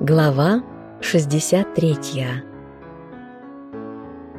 Глава 63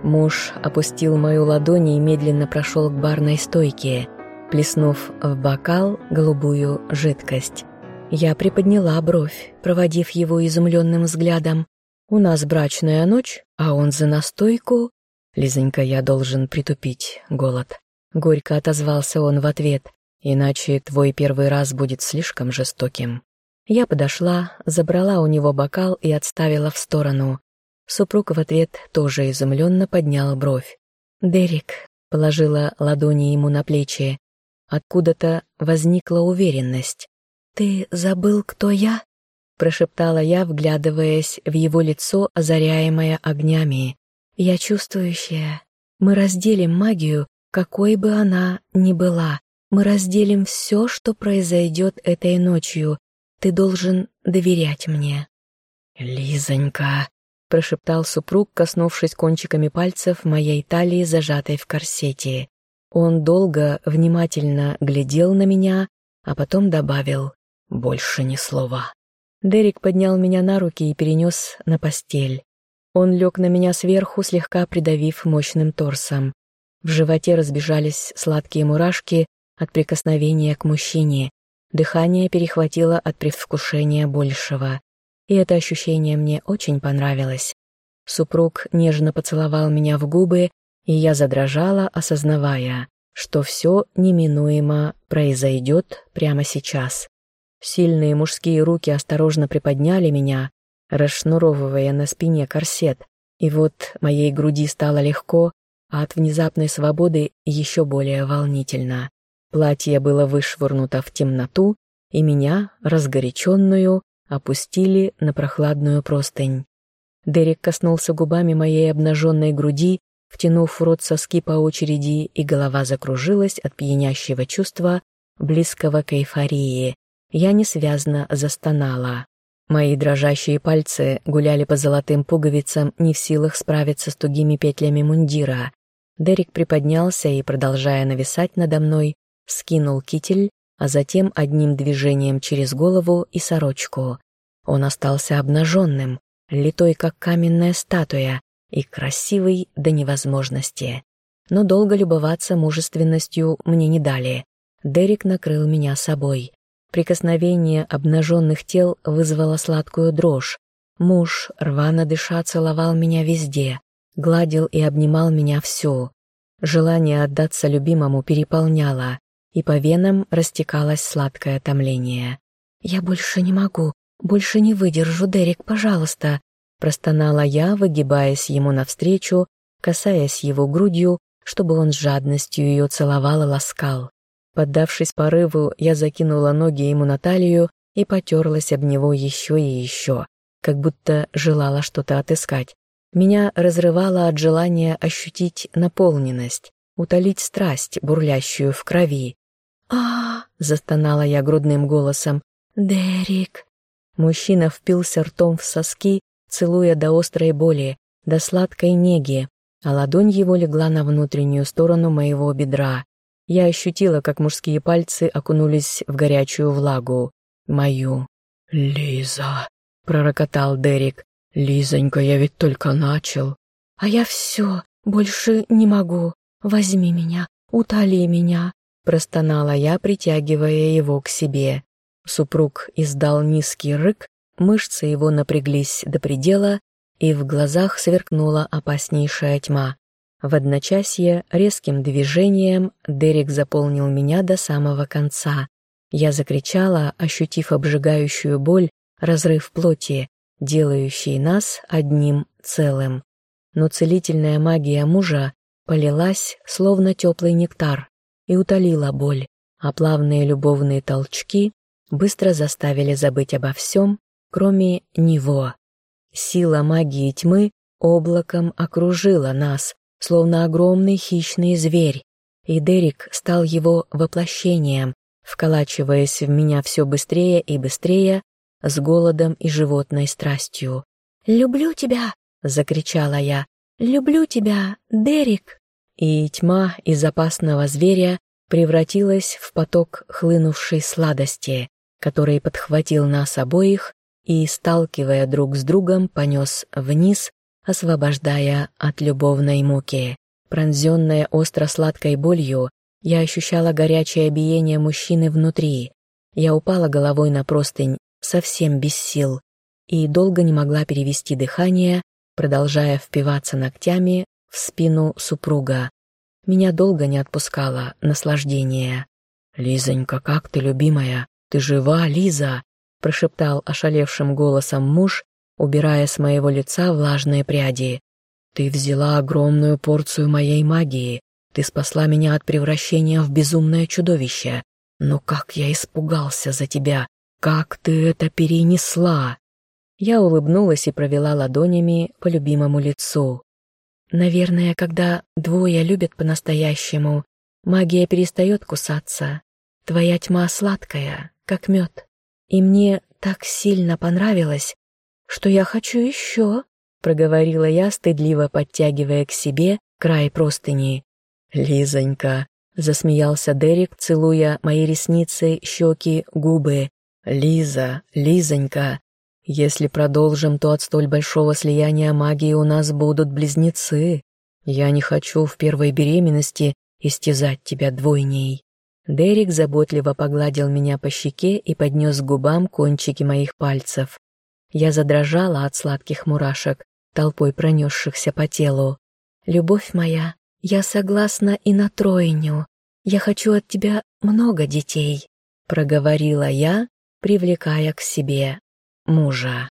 Муж опустил мою ладонь и медленно прошел к барной стойке, плеснув в бокал голубую жидкость. Я приподняла бровь, проводив его изумленным взглядом. «У нас брачная ночь, а он за настойку...» «Лизонька, я должен притупить голод». Горько отозвался он в ответ, «иначе твой первый раз будет слишком жестоким». Я подошла, забрала у него бокал и отставила в сторону. Супруг в ответ тоже изумленно поднял бровь. «Дерек», — положила ладони ему на плечи. Откуда-то возникла уверенность. «Ты забыл, кто я?» — прошептала я, вглядываясь в его лицо, озаряемое огнями. «Я чувствующая. Мы разделим магию, какой бы она ни была. Мы разделим все, что произойдет этой ночью, ты должен доверять мне». «Лизонька», — прошептал супруг, коснувшись кончиками пальцев моей талии, зажатой в корсете. Он долго, внимательно глядел на меня, а потом добавил «больше ни слова». Дерек поднял меня на руки и перенес на постель. Он лег на меня сверху, слегка придавив мощным торсом. В животе разбежались сладкие мурашки от прикосновения к мужчине, Дыхание перехватило от предвкушения большего. И это ощущение мне очень понравилось. Супруг нежно поцеловал меня в губы, и я задрожала, осознавая, что все неминуемо произойдет прямо сейчас. Сильные мужские руки осторожно приподняли меня, расшнуровывая на спине корсет, и вот моей груди стало легко, а от внезапной свободы еще более волнительно. Платье было вышвырнуто в темноту, и меня, разгоряченную, опустили на прохладную простынь. Дерек коснулся губами моей обнаженной груди, втянув в рот соски по очереди, и голова закружилась от пьянящего чувства, близкого к эйфории. Я несвязно застонала. Мои дрожащие пальцы гуляли по золотым пуговицам, не в силах справиться с тугими петлями мундира. Дерек приподнялся и, продолжая нависать надо мной, скинул китель, а затем одним движением через голову и сорочку. Он остался обнаженным, литой как каменная статуя и красивый до невозможности. Но долго любоваться мужественностью мне не дали. Дерек накрыл меня собой. Прикосновение обнаженных тел вызвало сладкую дрожь. Муж, рвано дыша, целовал меня везде, гладил и обнимал меня всю. Желание отдаться любимому переполняло и по венам растекалось сладкое томление. «Я больше не могу, больше не выдержу, Дерек, пожалуйста», простонала я, выгибаясь ему навстречу, касаясь его грудью, чтобы он с жадностью ее целовал и ласкал. Поддавшись порыву, я закинула ноги ему на талию и потерлась об него еще и еще, как будто желала что-то отыскать. Меня разрывало от желания ощутить наполненность, утолить страсть, бурлящую в крови а застонала я грудным голосом. «Дерек!» Мужчина впился ртом в соски, целуя до острой боли, до сладкой неги, а ладонь его легла на внутреннюю сторону моего бедра. Я ощутила, как мужские пальцы окунулись в горячую влагу. Мою. «Лиза!» — пророкотал Дерек. «Лизонька, я ведь только начал». «А я все, больше не могу. Возьми меня, утоли меня, Простонала я, притягивая его к себе. Супруг издал низкий рык, мышцы его напряглись до предела, и в глазах сверкнула опаснейшая тьма. В одночасье резким движением Дерек заполнил меня до самого конца. Я закричала, ощутив обжигающую боль, разрыв плоти, делающий нас одним целым. Но целительная магия мужа полилась, словно теплый нектар, и утолила боль, а плавные любовные толчки быстро заставили забыть обо всем, кроме него. Сила магии тьмы облаком окружила нас, словно огромный хищный зверь, и Дерек стал его воплощением, вколачиваясь в меня все быстрее и быстрее, с голодом и животной страстью. «Люблю тебя!» — закричала я. «Люблю тебя, Дерек!» И тьма из опасного зверя превратилась в поток хлынувшей сладости, который подхватил нас обоих и, сталкивая друг с другом, понес вниз, освобождая от любовной муки. Пронзенная остро-сладкой болью, я ощущала горячее биение мужчины внутри. Я упала головой на простынь, совсем без сил, и долго не могла перевести дыхание, продолжая впиваться ногтями в спину супруга. Меня долго не отпускало наслаждение. «Лизонька, как ты, любимая? Ты жива, Лиза?» прошептал ошалевшим голосом муж, убирая с моего лица влажные пряди. «Ты взяла огромную порцию моей магии. Ты спасла меня от превращения в безумное чудовище. Но как я испугался за тебя! Как ты это перенесла!» Я улыбнулась и провела ладонями по любимому лицу. Наверное, когда двое любят по-настоящему, магия перестает кусаться. Твоя тьма сладкая, как мед. И мне так сильно понравилось, что я хочу еще, проговорила я, стыдливо подтягивая к себе край простыни. Лизонька, засмеялся Дерек, целуя мои ресницы, щеки, губы. Лиза, Лизонька, если продолжим, то от столь большого слияния магии у нас будут близнецы. Я не хочу в первой беременности истязать тебя двойней. Дерек заботливо погладил меня по щеке и поднес к губам кончики моих пальцев. Я задрожала от сладких мурашек, толпой пронесшихся по телу. «Любовь моя, я согласна и на тройню. Я хочу от тебя много детей», — проговорила я, привлекая к себе мужа.